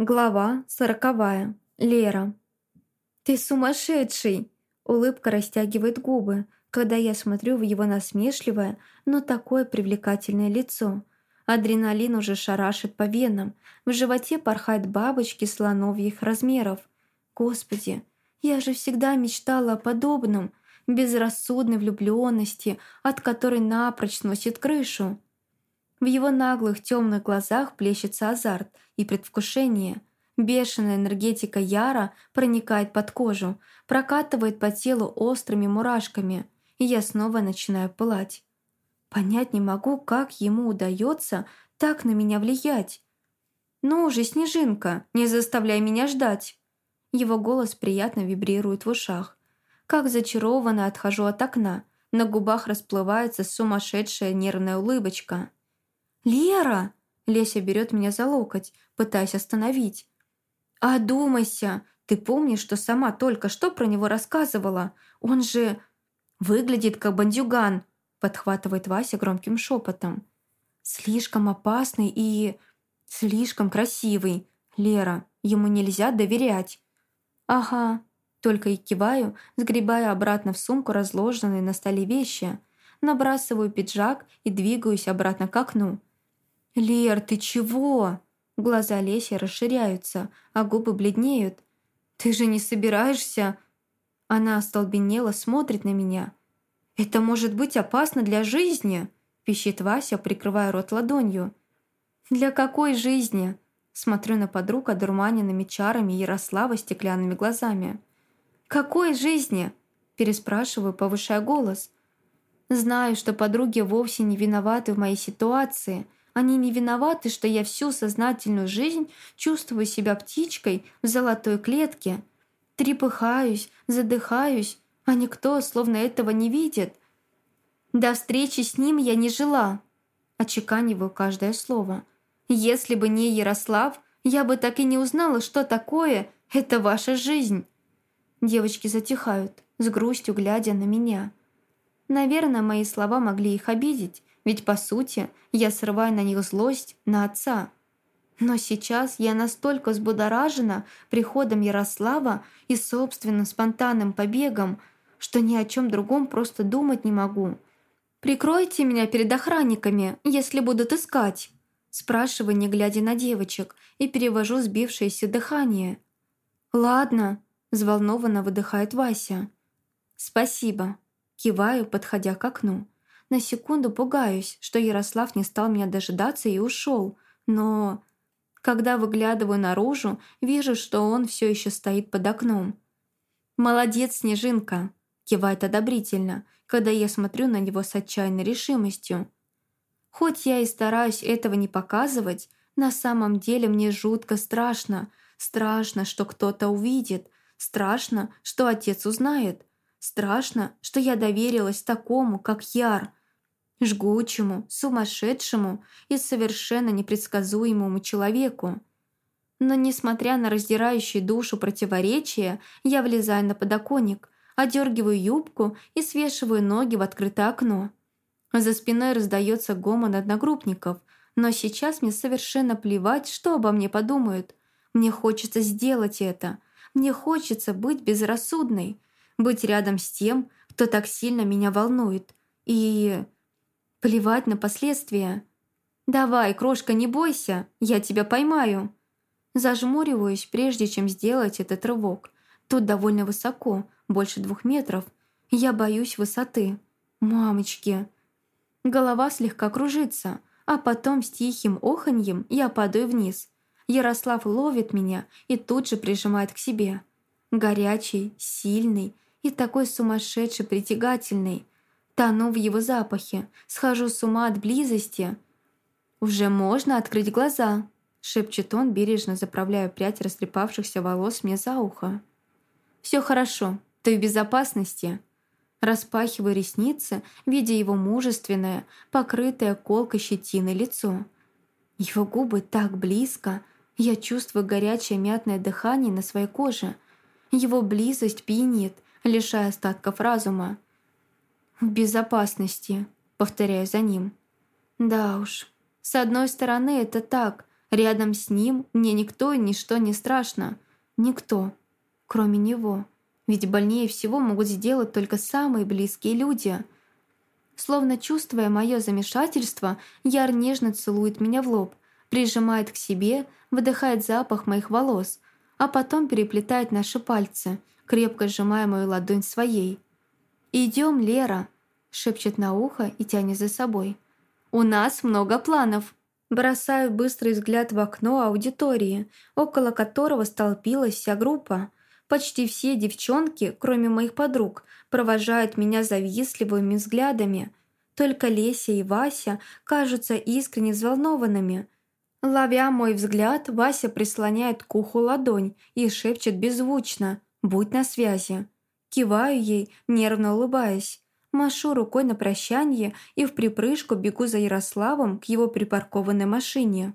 Глава сороковая. Лера. «Ты сумасшедший!» Улыбка растягивает губы, когда я смотрю в его насмешливое, но такое привлекательное лицо. Адреналин уже шарашит по венам, в животе порхают бабочки слоновьих размеров. Господи, я же всегда мечтала о подобном, безрассудной влюбленности, от которой напрочь сносит крышу. В его наглых темных глазах плещется азарт и предвкушение. Бешеная энергетика Яра проникает под кожу, прокатывает по телу острыми мурашками, и я снова начинаю пылать. Понять не могу, как ему удается так на меня влиять. «Ну уже Снежинка, не заставляй меня ждать!» Его голос приятно вибрирует в ушах. Как зачарованно отхожу от окна, на губах расплывается сумасшедшая нервная улыбочка. «Лера!» Леся берет меня за локоть, пытаясь остановить. «Одумайся! Ты помнишь, что сама только что про него рассказывала? Он же выглядит как бандюган!» подхватывает Вася громким шепотом. «Слишком опасный и... слишком красивый. Лера, ему нельзя доверять». «Ага», только и киваю, сгребая обратно в сумку разложенные на столе вещи. Набрасываю пиджак и двигаюсь обратно к окну. «Лер, ты чего?» Глаза Леси расширяются, а губы бледнеют. «Ты же не собираешься?» Она остолбенела, смотрит на меня. «Это может быть опасно для жизни?» пищит Вася, прикрывая рот ладонью. «Для какой жизни?» Смотрю на подруг, одурманенными чарами Ярослава стеклянными глазами. «Какой жизни?» Переспрашиваю, повышая голос. Знаю, что подруги вовсе не виноваты в моей ситуации – они не виноваты, что я всю сознательную жизнь чувствую себя птичкой в золотой клетке. Трепыхаюсь, задыхаюсь, а никто словно этого не видит. До встречи с ним я не жила. Очеканиваю каждое слово. Если бы не Ярослав, я бы так и не узнала, что такое «это ваша жизнь». Девочки затихают, с грустью глядя на меня. Наверное, мои слова могли их обидеть, ведь, по сути, я срываю на них злость на отца. Но сейчас я настолько взбудоражена приходом Ярослава и собственным спонтанным побегом, что ни о чем другом просто думать не могу. «Прикройте меня перед охранниками, если будут искать», спрашиваю, не глядя на девочек, и перевожу сбившееся дыхание. «Ладно», – взволнованно выдыхает Вася. «Спасибо», – киваю, подходя к окну. На секунду пугаюсь, что Ярослав не стал меня дожидаться и ушел. Но когда выглядываю наружу, вижу, что он все еще стоит под окном. «Молодец, Снежинка!» – кивает одобрительно, когда я смотрю на него с отчаянной решимостью. Хоть я и стараюсь этого не показывать, на самом деле мне жутко страшно. Страшно, что кто-то увидит. Страшно, что отец узнает. Страшно, что я доверилась такому, как Яр, жгучему, сумасшедшему и совершенно непредсказуемому человеку. Но, несмотря на раздирающие душу противоречия, я влезаю на подоконник, одергиваю юбку и свешиваю ноги в открытое окно. За спиной раздается гомон одногруппников, но сейчас мне совершенно плевать, что обо мне подумают. Мне хочется сделать это. Мне хочется быть безрассудной, быть рядом с тем, кто так сильно меня волнует. И Плевать на последствия. «Давай, крошка, не бойся, я тебя поймаю». Зажмуриваюсь, прежде чем сделать этот рывок. Тут довольно высоко, больше двух метров. Я боюсь высоты. Мамочки. Голова слегка кружится, а потом с тихим оханьем я падаю вниз. Ярослав ловит меня и тут же прижимает к себе. Горячий, сильный и такой сумасшедший притягательный – Тону в его запахе, схожу с ума от близости. «Уже можно открыть глаза», — шепчет он, бережно заправляя прядь растрепавшихся волос мне за ухо. «Все хорошо, ты в безопасности». Распахиваю ресницы, видя его мужественное, покрытое колкой щетиной лицо. Его губы так близко, я чувствую горячее мятное дыхание на своей коже. Его близость пьянит, лишая остатков разума. «В безопасности», — повторяю за ним. «Да уж, с одной стороны это так, Рядом с ним мне никто и ничто не страшно. Никто, кроме него. Ведь больнее всего могут сделать только самые близкие люди. Словно чувствуя мое замешательство, Яр нежно целует меня в лоб, прижимает к себе, выдыхает запах моих волос, а потом переплетает наши пальцы, крепко сжимая мою ладонь своей. «Идем, Лера!» – шепчет на ухо и тянет за собой. «У нас много планов!» Бросаю быстрый взгляд в окно аудитории, около которого столпилась вся группа. Почти все девчонки, кроме моих подруг, провожают меня завистливыми взглядами. Только Леся и Вася кажутся искренне взволнованными. Ловя мой взгляд, Вася прислоняет к уху ладонь и шепчет беззвучно «Будь на связи». Киваю ей, нервно улыбаясь. Машу рукой на прощание и в припрыжку бегу за Ярославом к его припаркованной машине.